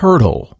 turtle